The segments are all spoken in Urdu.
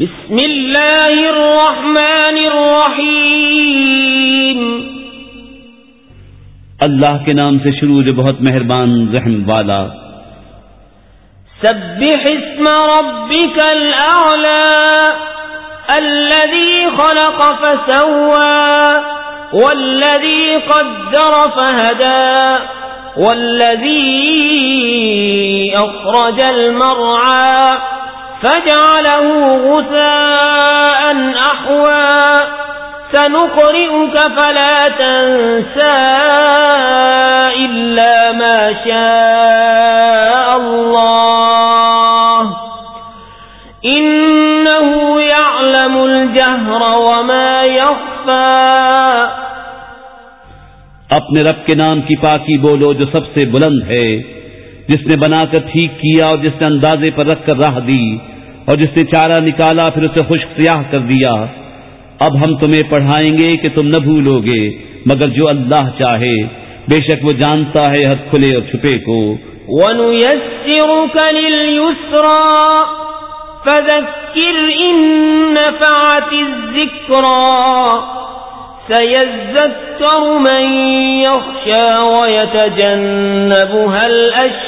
بسم اللہ الرحمن الرحیم اللہ کے نام سے شروع جو بہت مہربان رحم والا۔ سبح اسم ربك الأعلى الذي خلق فسوى والذي قدر فهدى والذي أخرج المرعى فجعله غثاء أحوى. سنقرئك فلا تنسى إلا ما شاء الله. إنه يعلم الجهر وما يخفى. اپنے رب کے نام کی پاکی بولو جو سب سے بلند ہے۔ جس نے بنا کر ٹھیک کیا اور جس نے اندازے پر رکھ کر راہ دی اور جس نے چارہ نکالا پھر اسے خشک سیاہ کر دیا۔ اب ہم تمہیں پڑھائیں گے کہ تم نہ بھولو گے، مگر جو اللہ چاہے، بے شک وہ جانتا ہے ہر کھلے اور چھپے کو۔ وَنُيَسِّرُكَ لِلْيُسْرَى، فَذَكِّرْ إِن نَفَعَتِ الذِّكْرَى۔ سيذكر من يخشى ويتجنبها الأشقى۔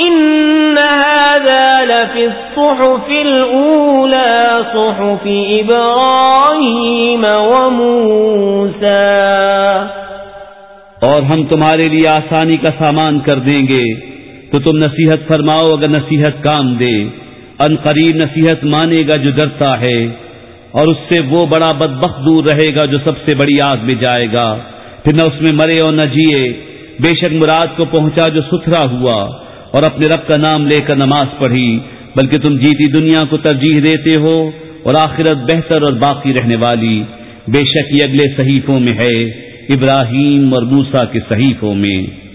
إن هذا لفي الصحف الأولى، صحف إبراهيم وموسى۔ اور ہم تمہارے لیے آسانی کا سامان کر دیں گے۔ تو تم نصیحت فرماؤ اگر نصیحت کام دے۔ ان قریب نصیحت مانے گا جو ڈرتا ہے۔ اور اس سے وہ بڑا بدبخت دور رہے گا جو سب سے بڑی آگ میں جائے گا۔ پھر نہ اس میں مرے اور نہ جیے۔ بے شک مراد کو پہنچا جو ستھرا ہوا۔ اور اپنے رب کا نام لے کر نماز پڑھی، بلکہ تم جیتی دنیا کو ترجیح دیتے ہو اور آخرت بہتر اور باقی رہنے والی۔ بے شک یہ اگلے صحیفوں میں ہے، ابراہیم اور موسا کے صحیفوں میں۔